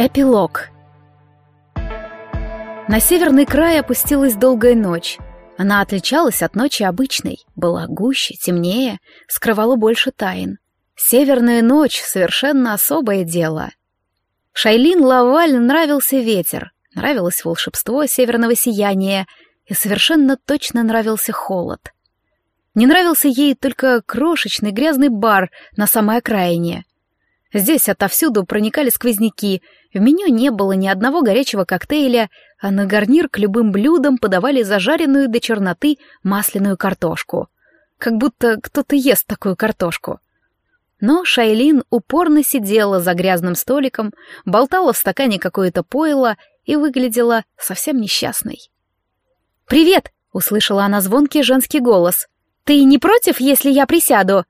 Эпилог На северный край опустилась долгая ночь. Она отличалась от ночи обычной, была гуще, темнее, скрывала больше тайн. Северная ночь — совершенно особое дело. Шайлин Лаваль нравился ветер, нравилось волшебство северного сияния, и совершенно точно нравился холод. Не нравился ей только крошечный грязный бар на самой окраине. Здесь отовсюду проникали сквозняки, в меню не было ни одного горячего коктейля, а на гарнир к любым блюдам подавали зажаренную до черноты масляную картошку. Как будто кто-то ест такую картошку. Но Шайлин упорно сидела за грязным столиком, болтала в стакане какое-то пойло и выглядела совсем несчастной. «Привет!» — услышала она звонкий женский голос. «Ты не против, если я присяду?»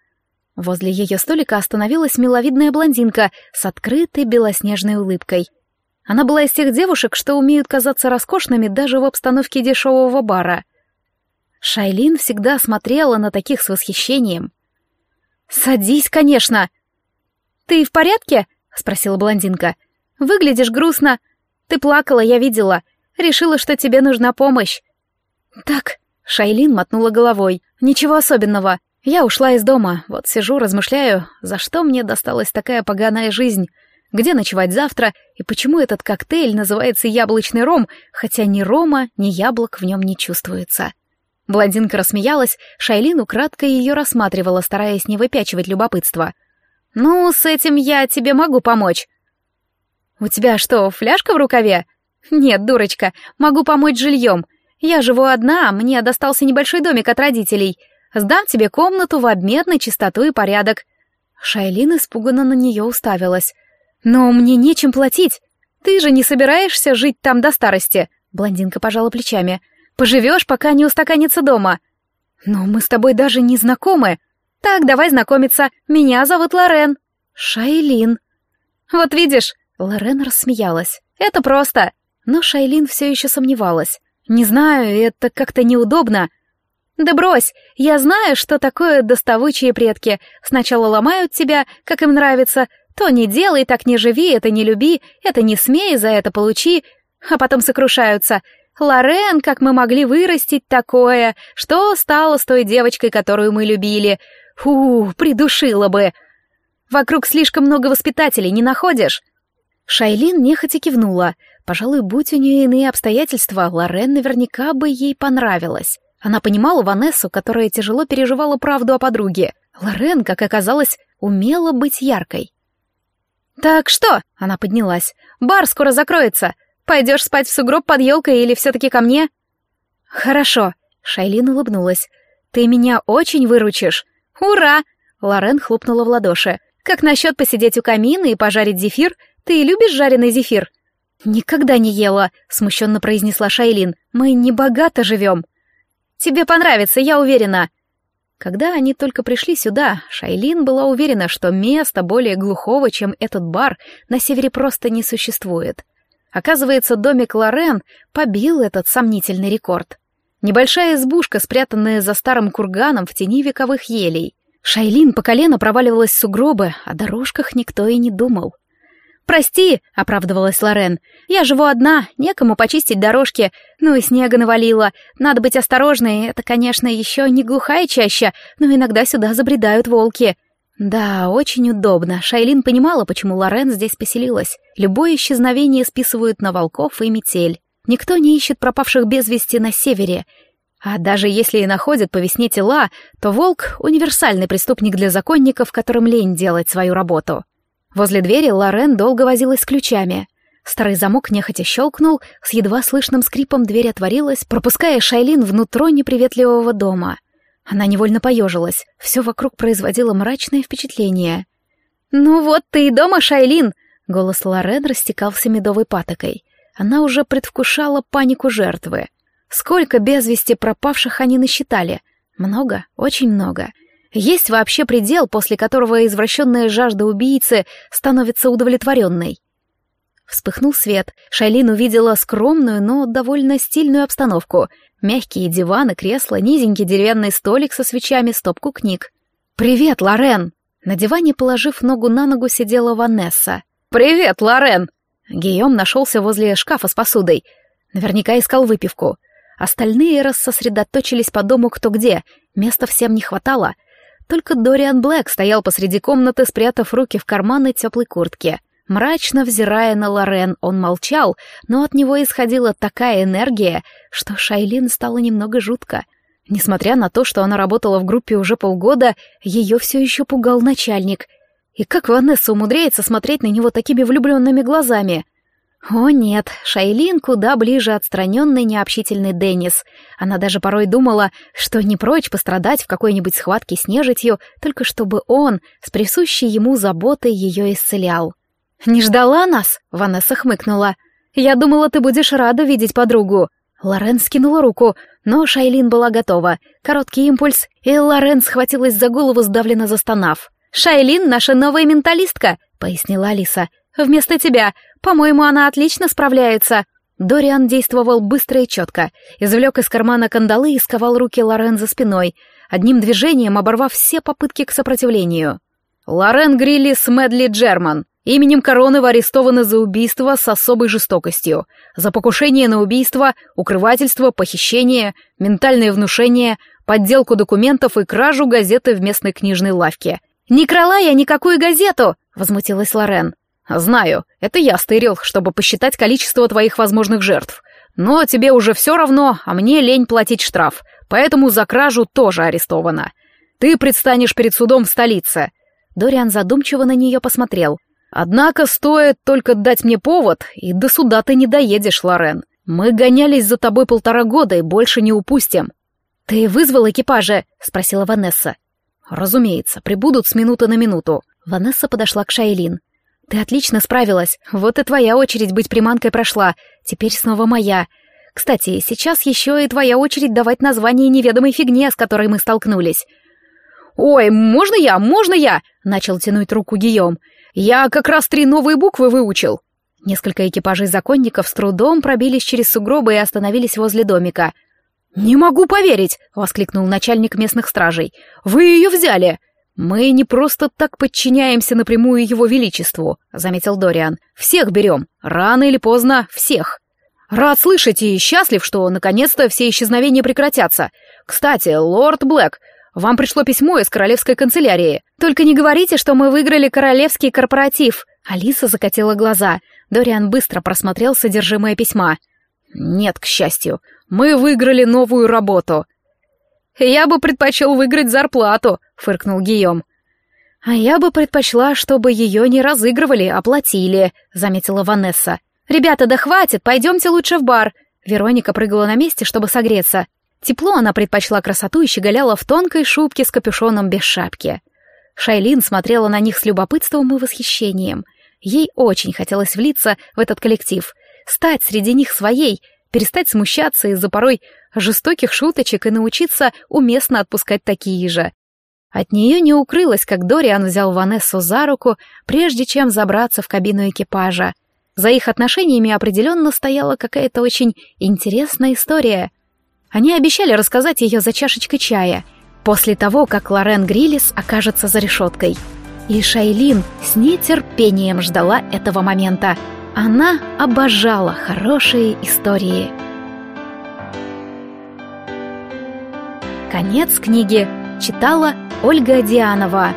Возле ее столика остановилась миловидная блондинка с открытой белоснежной улыбкой. Она была из тех девушек, что умеют казаться роскошными даже в обстановке дешевого бара. Шайлин всегда смотрела на таких с восхищением. «Садись, конечно!» «Ты в порядке?» — спросила блондинка. «Выглядишь грустно. Ты плакала, я видела. Решила, что тебе нужна помощь». «Так», — Шайлин мотнула головой. «Ничего особенного. Я ушла из дома, вот сижу, размышляю, за что мне досталась такая поганая жизнь, где ночевать завтра и почему этот коктейль называется яблочный ром, хотя ни рома, ни яблок в нем не чувствуется. Блондинка рассмеялась, Шайлин кратко ее рассматривала, стараясь не выпячивать любопытство. «Ну, с этим я тебе могу помочь». «У тебя что, фляжка в рукаве?» «Нет, дурочка, могу помочь жильем. Я живу одна, мне достался небольшой домик от родителей. Сдам тебе комнату в обмен на чистоту и порядок». Шайлин испуганно на нее уставилась. «Но мне нечем платить. Ты же не собираешься жить там до старости?» Блондинка пожала плечами. «Поживешь, пока не устаканится дома». «Но мы с тобой даже не знакомы». «Так, давай знакомиться. Меня зовут Лорен». «Шайлин». «Вот видишь», — Лорен рассмеялась. «Это просто». Но Шайлин все еще сомневалась. «Не знаю, это как-то неудобно. «Да брось! Я знаю, что такое доставучие предки. Сначала ломают тебя, как им нравится. То не делай, так не живи, это не люби, это не смей, за это получи. А потом сокрушаются. Лорен, как мы могли вырастить такое? Что стало с той девочкой, которую мы любили? Фу, придушила бы. Вокруг слишком много воспитателей, не находишь?» Шайлин нехотя кивнула. Пожалуй, будь у нее иные обстоятельства, Лорен наверняка бы ей понравилось. Она понимала Ванессу, которая тяжело переживала правду о подруге. Лорен, как оказалось, умела быть яркой. «Так что?» — она поднялась. «Бар скоро закроется. Пойдешь спать в сугроб под елкой или все-таки ко мне?» «Хорошо», — Шайлин улыбнулась. «Ты меня очень выручишь». «Ура!» — Лорен хлопнула в ладоши. «Как насчет посидеть у камина и пожарить зефир? Ты любишь жареный зефир?» «Никогда не ела», — смущенно произнесла Шайлин. «Мы не богато живем». Тебе понравится, я уверена». Когда они только пришли сюда, Шайлин была уверена, что места более глухого, чем этот бар, на севере просто не существует. Оказывается, домик Лорен побил этот сомнительный рекорд. Небольшая избушка, спрятанная за старым курганом в тени вековых елей. Шайлин по колено проваливалась в сугробы, о дорожках никто и не думал. «Прости», — оправдывалась Лорен, — «я живу одна, некому почистить дорожки, ну и снега навалило, надо быть осторожной, это, конечно, еще не глухая чаща, но иногда сюда забредают волки». Да, очень удобно. Шайлин понимала, почему Лорен здесь поселилась. Любое исчезновение списывают на волков и метель. Никто не ищет пропавших без вести на севере. А даже если и находят по весне тела, то волк — универсальный преступник для законников, которым лень делать свою работу. Возле двери Лорен долго возилась с ключами. Старый замок нехотя щелкнул, с едва слышным скрипом дверь отворилась, пропуская Шайлин внутрь неприветливого дома. Она невольно поежилась, все вокруг производило мрачное впечатление. «Ну вот ты и дома, Шайлин!» Голос Лорен растекался медовой патокой. Она уже предвкушала панику жертвы. Сколько без вести пропавших они насчитали? Много, очень много. Есть вообще предел, после которого извращенная жажда убийцы становится удовлетворенной. Вспыхнул свет. Шайлин увидела скромную, но довольно стильную обстановку. Мягкие диваны, кресла, низенький деревянный столик со свечами, стопку книг. «Привет, Лорен!» На диване, положив ногу на ногу, сидела Ванесса. «Привет, Лорен!» Гийом нашелся возле шкафа с посудой. Наверняка искал выпивку. Остальные рассосредоточились по дому кто где. Места всем не хватало. Только Дориан Блэк стоял посреди комнаты, спрятав руки в карманы теплой куртки. Мрачно взирая на Лорен, он молчал, но от него исходила такая энергия, что Шайлин стало немного жутко. Несмотря на то, что она работала в группе уже полгода, ее все еще пугал начальник. И как Ванесса умудряется смотреть на него такими влюбленными глазами? О нет, Шайлин куда ближе отстраненный необщительный Деннис. Она даже порой думала, что не прочь пострадать в какой-нибудь схватке с нежитью, только чтобы он, с присущей ему заботой, ее исцелял. «Не ждала нас?» — Ванесса хмыкнула. «Я думала, ты будешь рада видеть подругу». Лорен скинула руку, но Шайлин была готова. Короткий импульс, и Лорен схватилась за голову, сдавленно застонав. «Шайлин — наша новая менталистка», — пояснила Алиса. «Вместо тебя. По-моему, она отлично справляется». Дориан действовал быстро и четко. Извлек из кармана кандалы и сковал руки Лорен за спиной, одним движением оборвав все попытки к сопротивлению. «Лорен Гриллис Медли Джерман», Именем Коронова арестованы за убийство с особой жестокостью, за покушение на убийство, укрывательство, похищение, ментальное внушение, подделку документов и кражу газеты в местной книжной лавке. «Не крала я никакую газету!» — возмутилась Лорен. «Знаю, это я стырил, чтобы посчитать количество твоих возможных жертв. Но тебе уже все равно, а мне лень платить штраф, поэтому за кражу тоже арестована. Ты предстанешь перед судом в столице». Дориан задумчиво на нее посмотрел — Однако стоит только дать мне повод, и до суда ты не доедешь, Лорен. Мы гонялись за тобой полтора года и больше не упустим. Ты вызвал экипажа? спросила Ванесса. Разумеется, прибудут с минуты на минуту. Ванесса подошла к Шайлин. Ты отлично справилась. Вот и твоя очередь быть приманкой прошла. Теперь снова моя. Кстати, сейчас еще и твоя очередь давать название неведомой фигне, с которой мы столкнулись. «Ой, можно я, можно я?» — начал тянуть руку Гийом. Я как раз три новые буквы выучил. Несколько экипажей законников с трудом пробились через сугробы и остановились возле домика. «Не могу поверить!» — воскликнул начальник местных стражей. «Вы ее взяли!» «Мы не просто так подчиняемся напрямую его величеству», — заметил Дориан. «Всех берем. Рано или поздно всех». «Рад слышать и счастлив, что наконец-то все исчезновения прекратятся. Кстати, лорд Блэк, вам пришло письмо из королевской канцелярии. Только не говорите, что мы выиграли королевский корпоратив. Алиса закатила глаза. Дориан быстро просмотрел содержимое письма. Нет, к счастью, мы выиграли новую работу. Я бы предпочел выиграть зарплату, фыркнул Гийом. А я бы предпочла, чтобы ее не разыгрывали, а платили, заметила Ванесса. Ребята, да хватит, пойдемте лучше в бар. Вероника прыгала на месте, чтобы согреться. Тепло она предпочла красоту и щеголяла в тонкой шубке с капюшоном без шапки. Шайлин смотрела на них с любопытством и восхищением. Ей очень хотелось влиться в этот коллектив, стать среди них своей, перестать смущаться из-за порой жестоких шуточек и научиться уместно отпускать такие же. От нее не укрылось, как Дориан взял Ванессу за руку, прежде чем забраться в кабину экипажа. За их отношениями определенно стояла какая-то очень интересная история — они обещали рассказать ее за чашечкой чая, после того, как Лорен Гриллис окажется за решеткой. И Шайлин с нетерпением ждала этого момента. Она обожала хорошие истории. Конец книги читала Ольга Дианова.